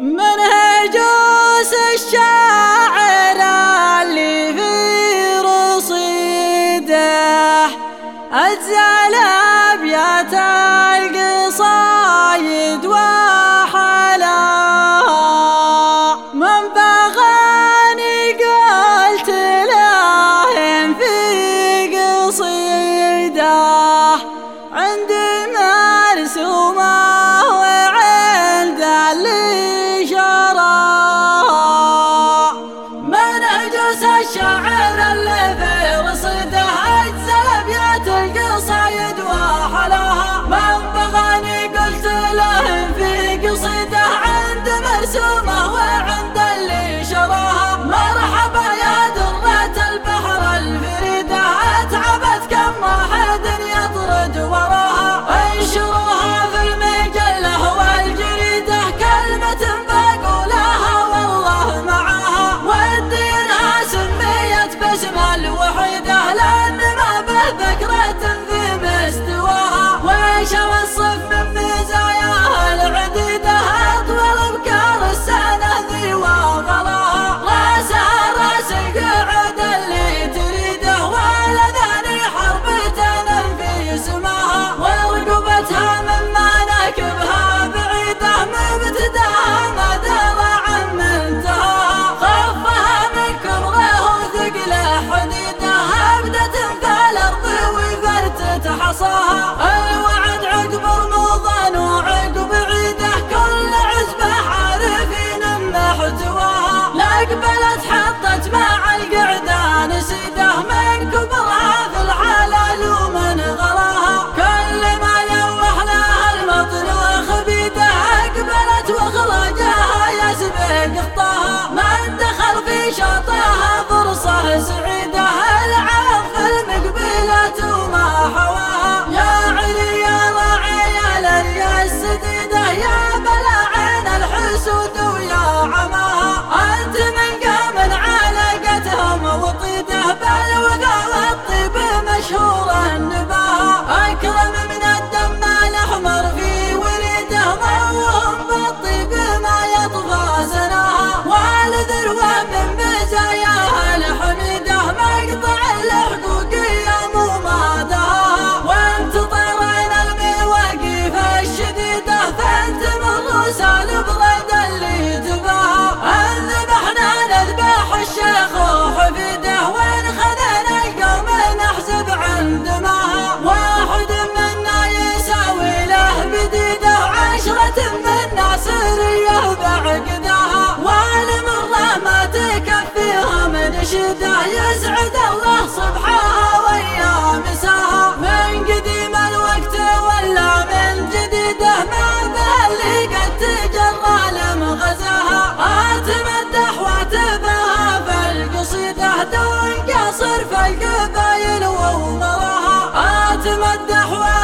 منهجوس الشاعر اللي في رصيده أجزل أبيات باسم الوحيده لأن ما عارفين محتواها لاقبلت حطت مع القعدان. سيده من كبرها في الحلال ومن غلاها كل ما يوح لها المطلوخ بيده. أقبلت واخراجها يسبق خطاها من دخل في شطاها فرصة سعيدة. العرض في المقبلات وما حواها. يا علي يا راعي يا السديدة. يا بلا عين الحسود. ضوهم يسعد الله صبحها ويا مساها من قديم الوقت ولا من جديده ما به اللي قد تجرى غزاها. اتمدح واتباها فالقصيدة دون قصر فالقبايل ومراها اتمدح واتباها